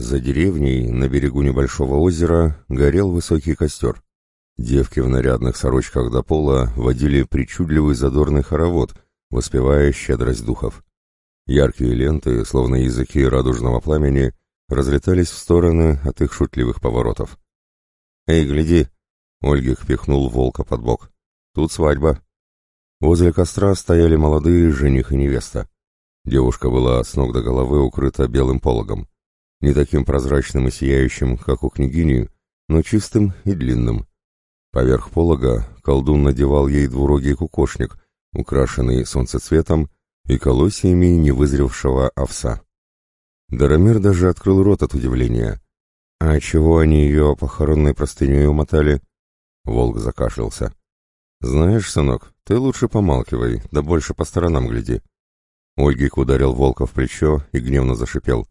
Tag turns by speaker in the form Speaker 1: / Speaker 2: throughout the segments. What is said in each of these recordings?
Speaker 1: За деревней, на берегу небольшого озера, горел высокий костер. Девки в нарядных сорочках до пола водили причудливый задорный хоровод, воспевая щедрость духов. Яркие ленты, словно языки радужного пламени, разлетались в стороны от их шутливых поворотов. «Эй, гляди!» — Ольгих пихнул волка под бок. «Тут свадьба». Возле костра стояли молодые жених и невеста. Девушка была с ног до головы укрыта белым пологом. Не таким прозрачным и сияющим, как у княгини, но чистым и длинным. Поверх полога колдун надевал ей двурогий кукошник, украшенный солнцецветом и колосьями невызревшего овса. Дарамир даже открыл рот от удивления. «А чего они ее похоронной простыней умотали?» Волк закашлялся. «Знаешь, сынок, ты лучше помалкивай, да больше по сторонам гляди». Ольгик ударил волка в плечо и гневно зашипел.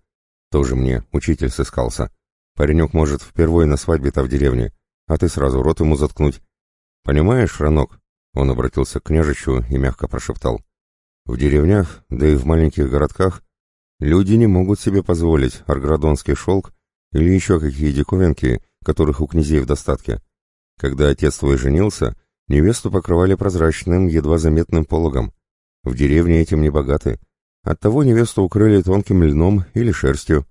Speaker 1: «Тоже мне, учитель сыскался. Паренек может впервые на свадьбе-то в деревне, а ты сразу рот ему заткнуть. Понимаешь, Ранок?» Он обратился к княжичу и мягко прошептал. «В деревнях, да и в маленьких городках, люди не могут себе позволить арградонский шелк или еще какие диковинки, которых у князей в достатке. Когда отец твой женился, невесту покрывали прозрачным, едва заметным пологом. В деревне этим не богаты. Оттого невесту укрыли тонким льном или шерстью,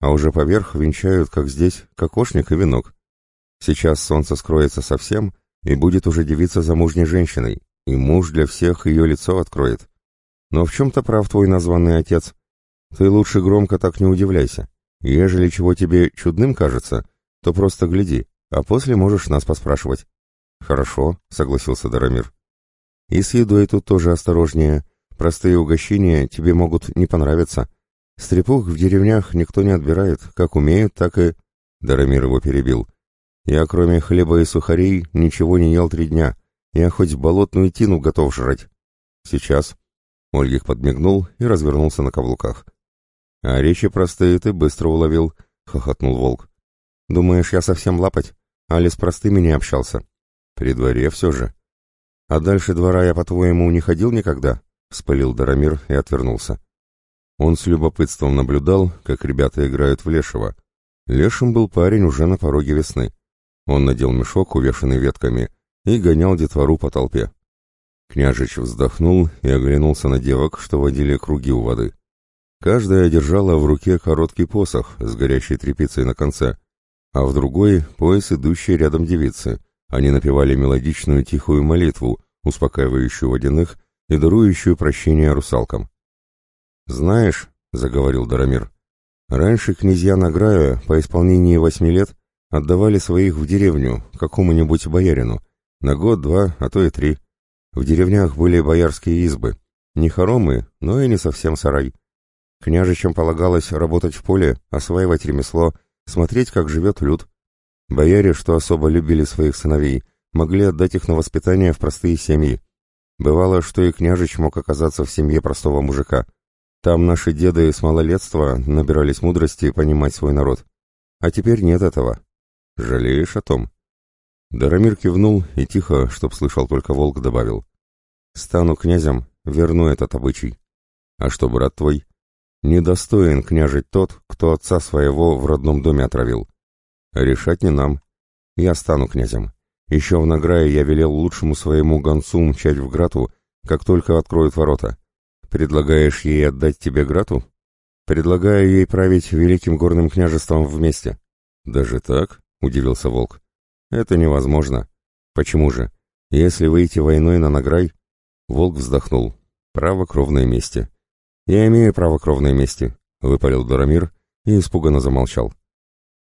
Speaker 1: а уже поверх венчают, как здесь, кокошник и венок. Сейчас солнце скроется совсем, и будет уже девица замужней женщиной, и муж для всех ее лицо откроет. Но в чем-то прав твой названный отец. Ты лучше громко так не удивляйся. Ежели чего тебе чудным кажется, то просто гляди, а после можешь нас поспрашивать. Хорошо, согласился Дарамир. И с едой тут тоже осторожнее. Простые угощения тебе могут не понравиться. Стрепух в деревнях никто не отбирает, как умеют, так и... Дарамир его перебил. Я кроме хлеба и сухарей ничего не ел три дня. Я хоть болотную тину готов жрать. Сейчас. Ольгих подмигнул и развернулся на каблуках. А речи простые ты быстро уловил, хохотнул волк. Думаешь, я совсем лапать? Али с простыми не общался? При дворе все же. А дальше двора я, по-твоему, не ходил никогда? Вспылил Дарамир и отвернулся. Он с любопытством наблюдал, как ребята играют в лешего. Лешим был парень уже на пороге весны. Он надел мешок, увешанный ветками, и гонял детвору по толпе. Княжич вздохнул и оглянулся на девок, что водили круги у воды. Каждая держала в руке короткий посох с горящей тряпицей на конце, а в другой — пояс идущей рядом девицы. Они напевали мелодичную тихую молитву, успокаивающую водяных и дарующую прощение русалкам. «Знаешь», — заговорил Дарамир, — «раньше князья Награя по исполнении восьми лет отдавали своих в деревню, какому-нибудь боярину, на год-два, а то и три. В деревнях были боярские избы, не хоромы, но и не совсем сарай. Княжичам полагалось работать в поле, осваивать ремесло, смотреть, как живет люд. Бояре, что особо любили своих сыновей, могли отдать их на воспитание в простые семьи. Бывало, что и княжич мог оказаться в семье простого мужика. Там наши деды с малолетства набирались мудрости понимать свой народ. А теперь нет этого. Жалеешь о том? Дарамир кивнул и тихо, чтоб слышал только волк, добавил. Стану князем, верну этот обычай. А что, брат твой? Недостоин княжить тот, кто отца своего в родном доме отравил. Решать не нам. Я стану князем. Еще в награе я велел лучшему своему гонцу мчать в Грату, как только откроют ворота. Предлагаешь ей отдать тебе Грату? Предлагаю ей править великим горным княжеством вместе. Даже так? — удивился Волк. Это невозможно. Почему же? Если выйти войной на награй... Волк вздохнул. Право кровной мести. «Я имею право кровной мести», — выпалил Дорамир и испуганно замолчал.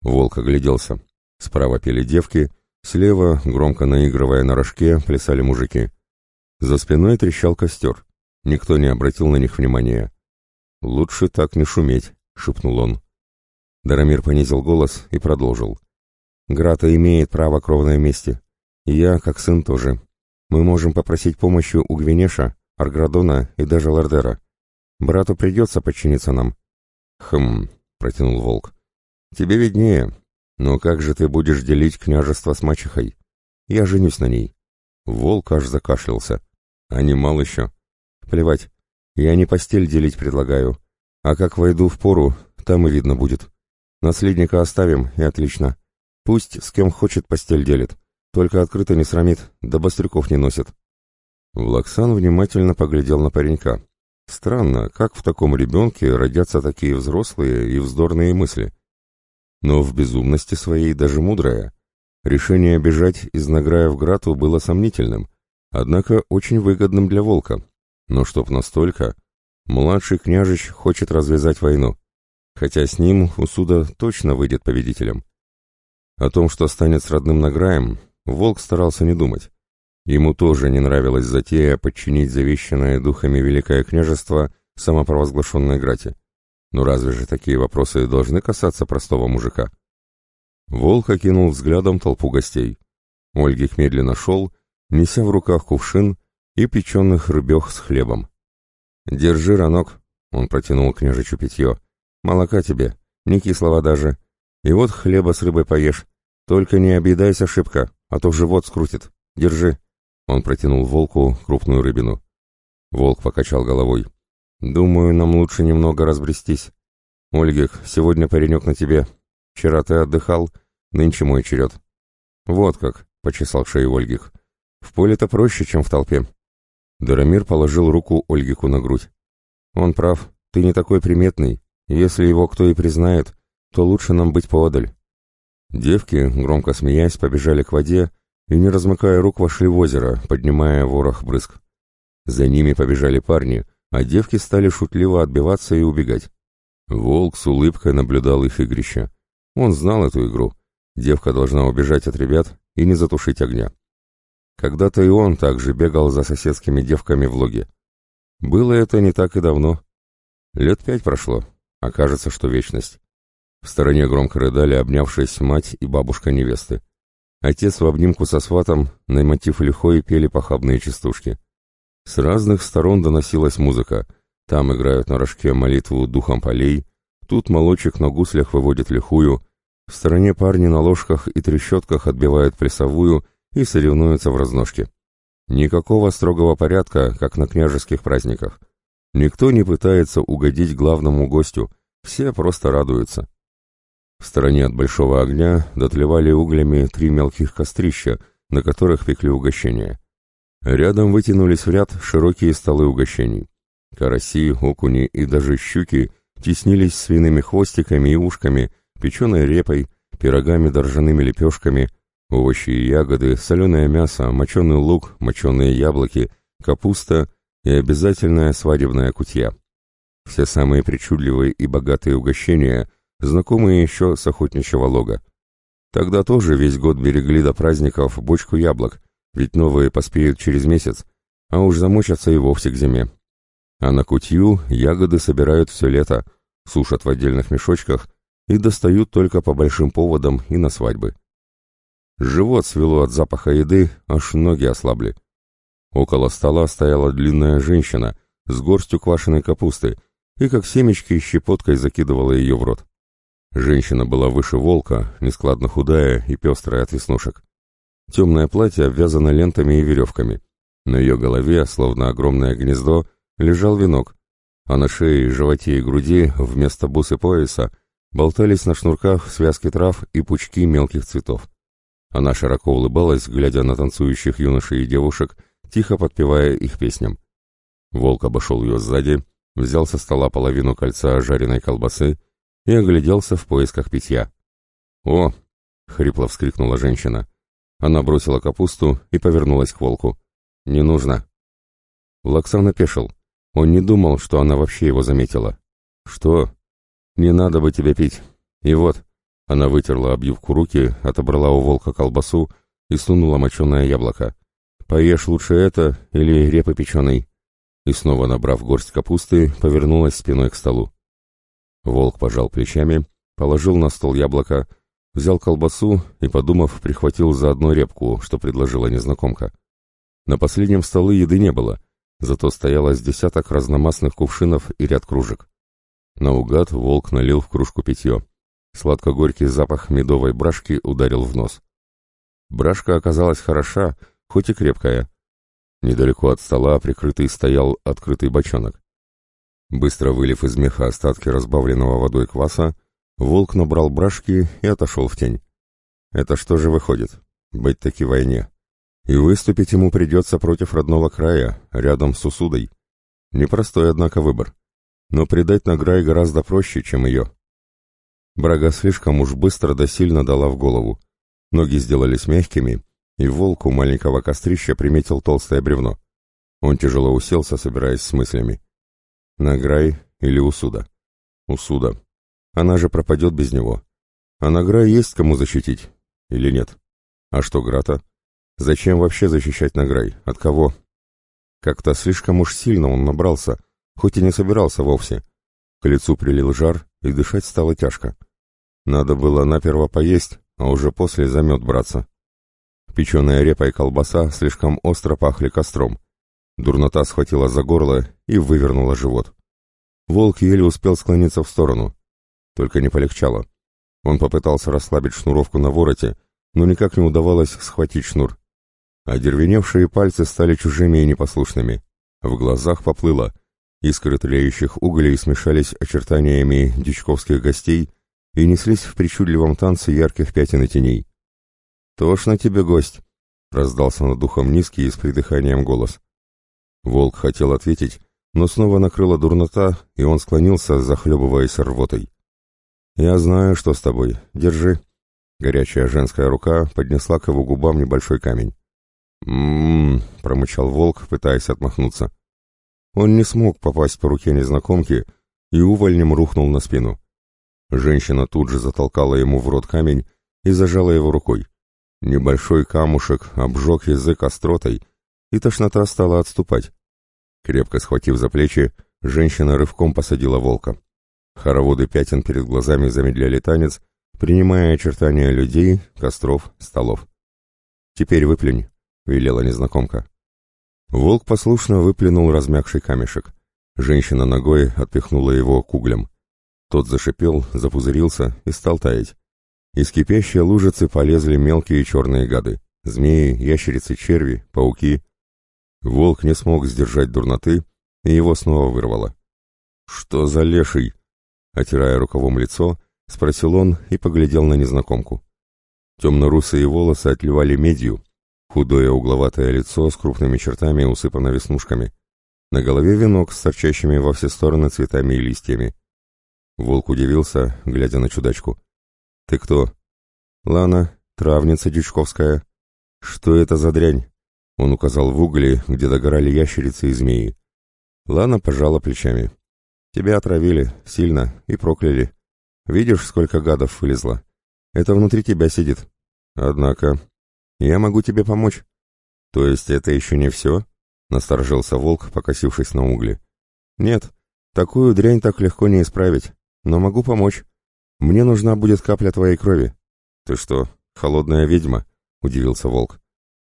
Speaker 1: Волк огляделся. Справа пели девки, слева, громко наигрывая на рожке, плясали мужики. За спиной трещал костер. Никто не обратил на них внимания. «Лучше так не шуметь», — шепнул он. Дарамир понизил голос и продолжил. «Грата имеет право кровной мести. И я, как сын, тоже. Мы можем попросить помощи у Гвинеша, Арградона и даже Лардера. Брату придется подчиниться нам. Хм, протянул волк. Тебе виднее. Но как же ты будешь делить княжество с мачехой? Я женюсь на ней. Волк аж закашлялся. А не мал еще. Плевать. Я не постель делить предлагаю. А как войду в пору, там и видно будет.
Speaker 2: Наследника оставим, и отлично. Пусть с кем хочет постель делит. Только открыто не срамит, да бастрюков не носит.
Speaker 1: Влаксан внимательно поглядел на паренька. Странно, как в таком ребенке родятся такие взрослые и вздорные мысли. Но в безумности своей даже мудрая. Решение бежать из Награя в Грату было сомнительным, однако очень выгодным для Волка. Но чтоб настолько... Младший княжич хочет развязать войну, хотя с ним Усуда точно выйдет победителем. О том, что станет с родным Награем, Волк старался не думать. Ему тоже не нравилась затея подчинить завещанное духами Великое княжество самопровозглашенной Грате. Но разве же такие вопросы должны касаться простого мужика? Волк окинул взглядом толпу гостей. Ольгих медленно шел, неся в руках кувшин и печеных рыбех с хлебом. «Держи, ранок», — он протянул княжичу питье. «Молока тебе, не кислого даже. И вот хлеба с рыбой поешь. Только не объедайся шибко, а то живот скрутит. Держи». Он протянул волку крупную рыбину. Волк покачал головой. «Думаю, нам лучше немного разбрестись. Ольгик, сегодня паренек на тебе. Вчера ты отдыхал, нынче мой черед». «Вот как», — почесал шею Ольгик. «В поле-то проще, чем в толпе». Дарамир положил руку Ольгику на грудь. «Он прав, ты не такой приметный. Если его кто и признает, то лучше нам быть поодаль». Девки, громко смеясь, побежали к воде и, не размыкая рук, вошли в озеро, поднимая ворох брызг. За ними побежали парни, а девки стали шутливо отбиваться и убегать. Волк с улыбкой наблюдал их игрище. Он знал эту игру. Девка должна убежать от ребят и не затушить огня. Когда-то и он также бегал за соседскими девками в логе. Было это не так и давно. Лет пять прошло, а кажется, что вечность. В стороне громко рыдали, обнявшись мать и бабушка невесты. Отец в обнимку со сватом на мотив лихой пели похабные частушки. С разных сторон доносилась музыка. Там играют на рожке молитву духом полей, тут молочек на гуслях выводит лихую, в стороне парни на ложках и трещотках отбивают прессовую и соревнуются в разножке. Никакого строгого порядка, как на княжеских праздниках. Никто не пытается угодить главному гостю, все просто радуются. В стороне от большого огня дотлевали углями три мелких кострища, на которых пекли угощения. Рядом вытянулись в ряд широкие столы угощений. Караси, окуни и даже щуки теснились свиными хвостиками и ушками, печеной репой, пирогами да ржаными лепешками, Овощи и ягоды, соленое мясо, моченый лук, моченые яблоки, капуста и обязательная свадебная кутья. Все самые причудливые и богатые угощения, знакомые еще с охотничьего лога. Тогда тоже весь год берегли до праздников бочку яблок, ведь новые поспеют через месяц, а уж замочатся и вовсе к зиме. А на кутью ягоды собирают все лето, сушат в отдельных мешочках и достают только по большим поводам и на свадьбы. Живот свело от запаха еды, аж ноги ослабли. Около стола стояла длинная женщина с горстью квашеной капусты и как семечки щепоткой закидывала ее в рот. Женщина была выше волка, нескладно худая и пестрая от веснушек. Темное платье обвязано лентами и веревками. На ее голове, словно огромное гнездо, лежал венок, а на шее, животе и груди вместо бусы пояса болтались на шнурках связки трав и пучки мелких цветов. Она широко улыбалась, глядя на танцующих юношей и девушек, тихо подпевая их песням. Волк обошел ее сзади, взял со стола половину кольца жареной колбасы и огляделся в поисках питья. «О!» — хрипло вскрикнула женщина. Она бросила капусту и повернулась к волку. «Не нужно». Лаксан опешил. Он не думал, что она вообще его заметила. «Что?» «Не надо бы тебе пить. И вот, она вытерла объивку руки, отобрала у волка колбасу и сунула моченое яблоко. «Поешь лучше это или репы печеной?» И снова, набрав горсть капусты, повернулась спиной к столу. Волк пожал плечами, положил на стол яблоко, взял колбасу и, подумав, прихватил заодно репку, что предложила незнакомка. На последнем столы еды не было, зато стояло десяток разномастных кувшинов и ряд кружек. Наугад волк налил в кружку питье. Сладко-горький запах медовой брашки ударил в нос. Брашка оказалась хороша, хоть и крепкая. Недалеко от стола прикрытый стоял открытый бочонок. Быстро вылив из меха остатки разбавленного водой кваса, Волк набрал брашки и отошел в тень. Это что же выходит? Быть таки войне. И выступить ему придется против родного края, рядом с Усудой. Непростой, однако, выбор. Но предать Награй гораздо проще, чем ее. Брага слишком уж быстро да сильно дала в голову. Ноги сделались мягкими, и волк у маленького кострища приметил толстое бревно. Он тяжело уселся, собираясь с мыслями. Награй или Усуда? Усуда. Она же пропадет без него. А Награй есть кому защитить? Или нет? А что Грата? Зачем вообще защищать Награй? От кого? Как-то слишком уж сильно он набрался, хоть и не собирался вовсе. К лицу прилил жар, и дышать стало тяжко. Надо было наперво поесть, а уже после за мед браться. Печеная репа и колбаса слишком остро пахли костром. Дурнота схватила за горло и вывернула живот. Волк еле успел склониться в сторону. Только не полегчало. Он попытался расслабить шнуровку на вороте, но никак не удавалось схватить шнур. Одервеневшие пальцы стали чужими и непослушными. В глазах поплыло. Искры тлеющих углей смешались очертаниями дичковских гостей и неслись в причудливом танце ярких пятен и теней. «Тошно тебе, гость!» — раздался над духом низкий и с придыханием голос. Волк хотел ответить, но снова накрыла дурнота, и он склонился, захлебываясь рвотой. «Я знаю, что с тобой. Держи». Горячая женская рука поднесла к его губам небольшой камень. «М-м-м», промычал волк, пытаясь отмахнуться. Он не смог попасть по руке незнакомки и увольнем рухнул на спину. Женщина тут же затолкала ему в рот камень и зажала его рукой. Небольшой камушек обжег язык остротой, и тошнота стала отступать. Крепко схватив за плечи, женщина рывком посадила волка. Хороводы пятен перед глазами замедляли танец, принимая очертания людей, костров, столов. «Теперь выплюнь», — велела незнакомка. Волк послушно выплюнул размягший камешек. Женщина ногой отпихнула его к углям. Тот зашипел, запузырился и стал таять. Из кипящей лужицы полезли мелкие черные гады. Змеи, ящерицы, черви, пауки. Волк не смог сдержать дурноты, и его снова вырвало. «Что за леший?» Отирая рукавом лицо, спросил он и поглядел на незнакомку. Темно-русые волосы отливали медью, худое угловатое лицо с крупными чертами усыпано веснушками. На голове венок с торчащими во все стороны цветами и листьями. Волк удивился, глядя на чудачку. «Ты кто?» «Лана, травница Дючковская». «Что это за дрянь?» Он указал в угли, где догорали ящерицы и змеи. Лана пожала плечами. «Тебя отравили, сильно, и прокляли. Видишь, сколько гадов вылезло? Это внутри тебя сидит. Однако, я могу тебе помочь». «То есть это еще не все?» — насторожился волк, покосившись на угли. «Нет, такую дрянь так легко не исправить, но могу помочь. Мне нужна будет капля твоей крови». «Ты что, холодная ведьма?» — удивился волк.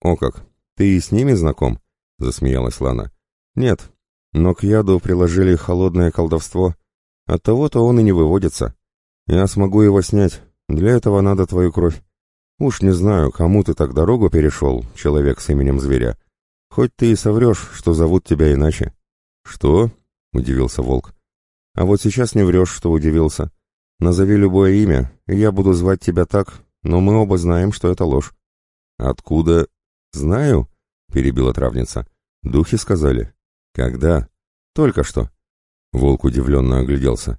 Speaker 1: «О как! «Ты и с ними знаком?» — засмеялась Лана. «Нет, но к яду приложили холодное колдовство. Оттого-то он и не выводится. Я смогу его снять. Для этого надо твою кровь. Уж не знаю, кому ты так дорогу перешел, человек с именем зверя. Хоть ты и соврешь, что зовут тебя иначе». «Что?» — удивился волк. «А вот сейчас не врешь, что удивился. Назови любое имя, и я буду звать тебя так, но мы оба знаем, что это ложь». «Откуда?» «Знаю», — перебила травница. «Духи сказали». «Когда?» «Только что». Волк удивленно огляделся.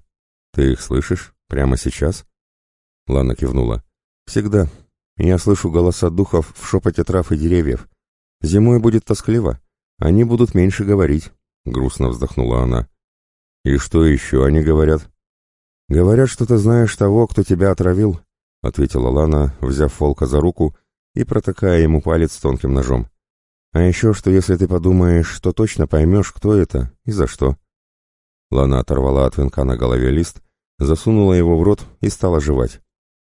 Speaker 1: «Ты их слышишь? Прямо сейчас?» Лана кивнула. «Всегда. Я слышу голоса духов в шепоте трав и деревьев. Зимой будет тоскливо. Они будут меньше говорить», — грустно вздохнула она. «И что еще они говорят?» «Говорят, что ты знаешь того, кто тебя отравил», — ответила Лана, взяв волка за руку и протыкая ему палец тонким ножом. «А еще, что если ты подумаешь, что точно поймешь, кто это и за что». Лана оторвала от венка на голове лист, засунула его в рот и стала жевать.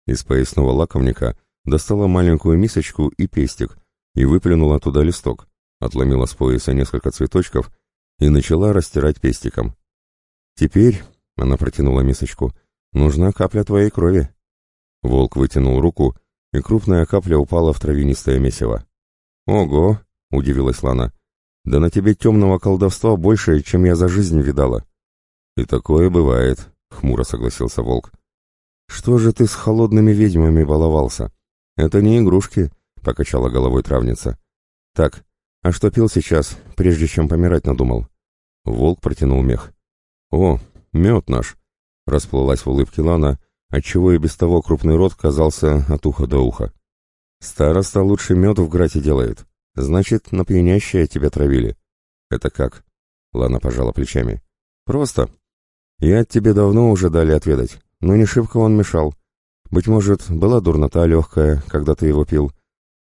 Speaker 1: Из поясного лакомника достала маленькую мисочку и пестик и выплюнула туда листок, отломила с пояса несколько цветочков и начала растирать пестиком. «Теперь», — она протянула мисочку, — «нужна капля твоей крови». Волк вытянул руку и крупная капля упала в травянистое месиво. «Ого!» — удивилась Лана. «Да на тебе темного колдовства больше, чем я за жизнь видала». «И такое бывает», — хмуро согласился волк.
Speaker 2: Что же ты с холодными ведьмами баловался? Это не игрушки, покачала головой травница. Так, а что пил сейчас, прежде чем помирать надумал? Волк протянул мех. О, мед наш! Расплылась в улыбке Лана, отчего и без того крупный рот казался от уха до уха. Староста лучше мед в грате делает. Значит, на пьянящее тебя травили. Это как? Лана пожала плечами. Просто. Я тебе давно уже дали отведать, но не шибко он мешал. Быть может, была дурнота легкая, когда ты его пил,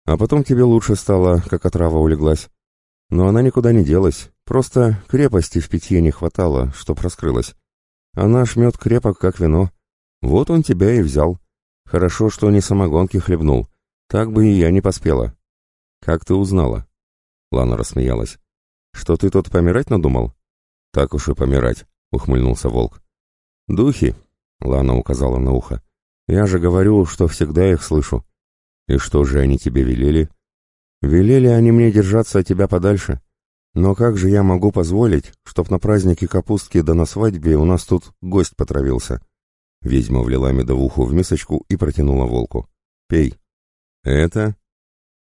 Speaker 2: а потом тебе лучше стало, как отрава улеглась. Но она никуда не делась, просто крепости в питье не хватало, чтоб раскрылась. А наш мед крепок, как вино. Вот он тебя и взял. Хорошо, что не самогонки хлебнул. Так бы и я не поспела. Как ты узнала? Лана рассмеялась. Что ты тут помирать надумал? Так уж и помирать, ухмыльнулся волк. Духи, Лана указала на ухо. Я же говорю, что всегда их слышу. И что же они тебе велели? Велели они мне держаться от тебя подальше. Но как же я могу позволить, чтоб на празднике капустки да на свадьбе у нас тут гость потравился? Ведьма влила медовуху в мисочку и протянула волку. Пей. Это?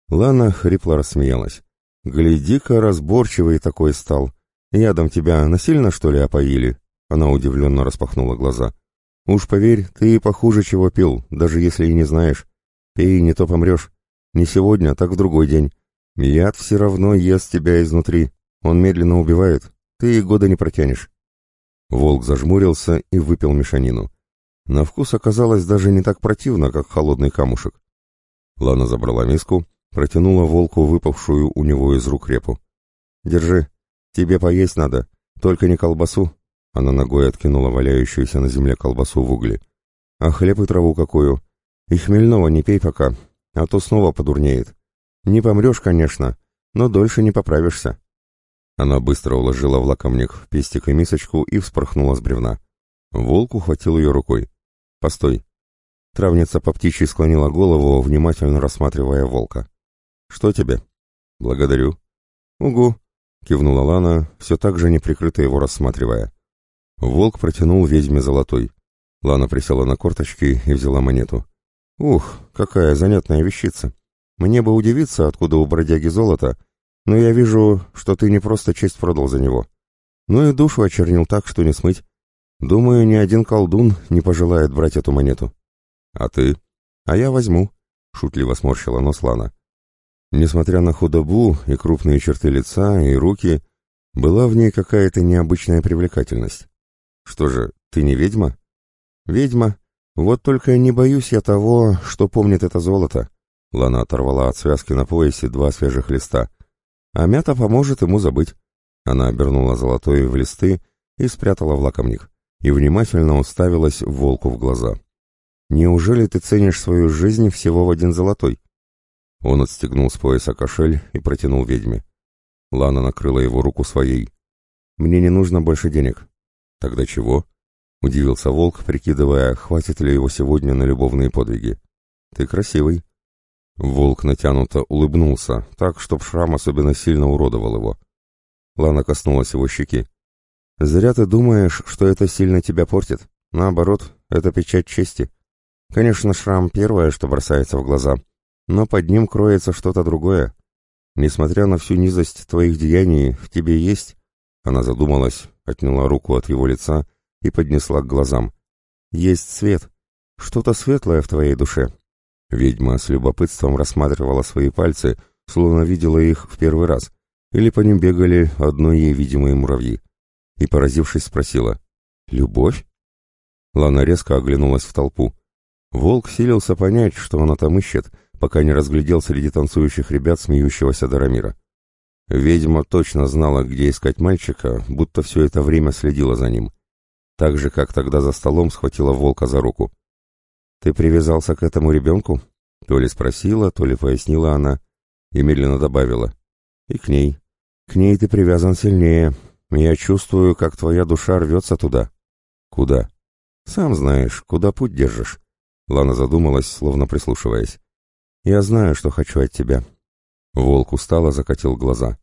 Speaker 2: Лана хрипло рассмеялась. Гляди-ка, разборчивый такой стал. Ядом тебя насильно, что ли, опоили? Она удивленно распахнула глаза. Уж поверь, ты похуже чего пил, даже если и не знаешь. Пей, не то помрешь. Не сегодня, так в другой день. Яд все равно ест тебя изнутри. Он медленно убивает. Ты года не протянешь. Волк зажмурился и выпил мешанину. На вкус оказалось даже не так противно, как холодный камушек. Лана забрала миску, протянула волку выпавшую у него из рук репу. «Держи. Тебе поесть надо. Только не колбасу». Она ногой откинула валяющуюся на земле колбасу в угли. «А хлеб и траву какую. И хмельного не пей пока, а то снова подурнеет. Не помрешь, конечно, но дольше не поправишься». Она быстро уложила в лакомник в пестик и мисочку и вспорхнула с бревна. Волк ухватил ее рукой. «Постой». Травница по птичьи склонила голову, внимательно рассматривая волка. «Что тебе?» «Благодарю». «Угу», — кивнула Лана, все так же неприкрыто его рассматривая. Волк протянул ведьме золотой. Лана присела на корточки и взяла монету. «Ух, какая занятная вещица! Мне бы удивиться, откуда у бродяги золото, но я вижу, что ты не просто честь продал за него. Ну и душу очернил так, что не смыть. Думаю, ни один колдун не пожелает брать эту монету». «А ты?» «А я возьму», — шутливо сморщила нос Лана. Несмотря на худобу и крупные черты лица, и руки, была в ней какая-то необычная привлекательность. «Что же, ты не ведьма?» «Ведьма. Вот только не боюсь я того, что помнит это золото». Лана оторвала от связки на поясе два свежих листа. «А мята поможет ему забыть». Она обернула золотой в листы и спрятала в лакомник, и внимательно уставилась волку в глаза. «Неужели ты ценишь свою жизнь всего в один золотой?» Он отстегнул с пояса кошель и протянул ведьме. Лана накрыла его руку своей. «Мне не нужно больше денег. «Тогда чего?» — удивился волк, прикидывая, хватит ли его сегодня на любовные подвиги. «Ты красивый». Волк натянуто улыбнулся, так, чтоб шрам особенно сильно уродовал его. Лана коснулась его щеки. «Зря ты думаешь, что это сильно тебя портит. Наоборот, это печать чести. Конечно, шрам первое, что бросается в глаза, но под ним кроется что-то другое. Несмотря на всю низость твоих деяний, в тебе есть...» Она задумалась, отняла руку от его лица и поднесла к глазам. «Есть свет. Что-то светлое в твоей душе». Ведьма с любопытством рассматривала свои пальцы, словно видела их в первый раз, или по ним бегали одной ей видимые муравьи. И, поразившись, спросила «Любовь?» Лана резко оглянулась в толпу. Волк силился понять, что она там ищет, пока не разглядел среди танцующих ребят смеющегося Дарамира. Ведьма точно знала, где искать мальчика, будто все это время следила за ним. Так же, как тогда за столом схватила волка за руку. «Ты привязался к этому ребенку?» То ли спросила, то ли пояснила она, и медленно добавила. «И к ней. К ней ты привязан сильнее. Я чувствую, как твоя душа рвется туда». «Куда?» «Сам знаешь, куда путь держишь». Лана задумалась, словно прислушиваясь. «Я знаю, что хочу от тебя. Волк устало закатил глаза.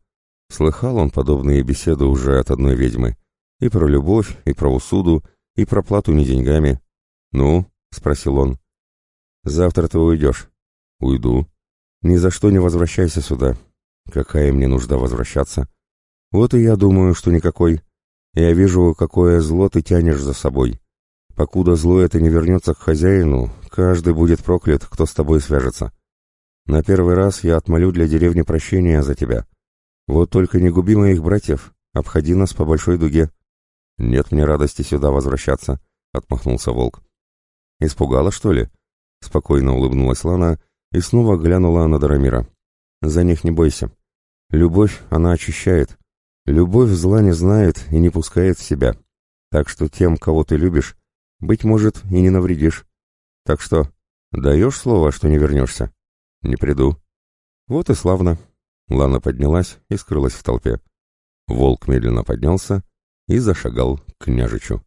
Speaker 2: Слыхал он подобные беседы уже от одной ведьмы. И про любовь, и про усуду, и про плату не деньгами. Ну, — спросил он. «Завтра ты уйдешь».
Speaker 1: «Уйду».
Speaker 2: «Ни за что не возвращайся сюда». «Какая мне нужда возвращаться?» «Вот и я думаю, что никакой. Я вижу, какое зло ты тянешь за собой. Покуда зло это не вернется к хозяину, каждый будет проклят, кто с тобой свяжется. На первый раз я отмолю для деревни прощения за тебя. Вот только не губи моих братьев, обходи нас по большой дуге».
Speaker 1: «Нет мне радости сюда возвращаться», — отмахнулся волк.
Speaker 2: «Испугала, что ли?» — спокойно улыбнулась Лана и снова глянула на Дарамира. «За них не бойся. Любовь, она очищает. Любовь зла не знает и не пускает в себя. Так что тем, кого ты любишь, быть может, и не навредишь. Так что, даешь слово, что не вернешься?»
Speaker 1: «Не приду».
Speaker 2: «Вот и славно». Лана поднялась и скрылась в толпе.
Speaker 1: Волк медленно поднялся и зашагал к княжичу.